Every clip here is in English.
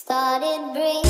Started bringing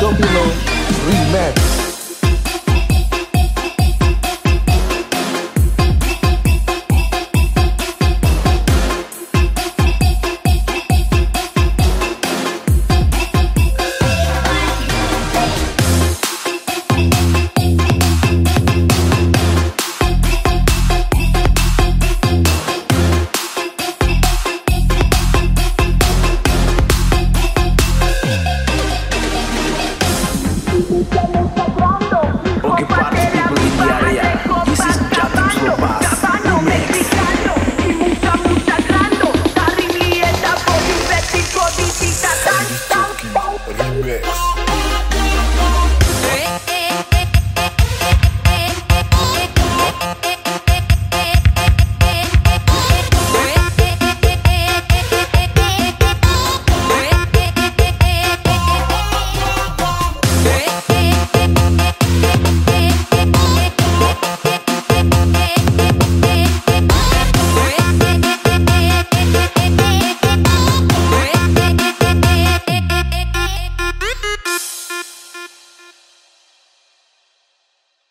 go below. Remix.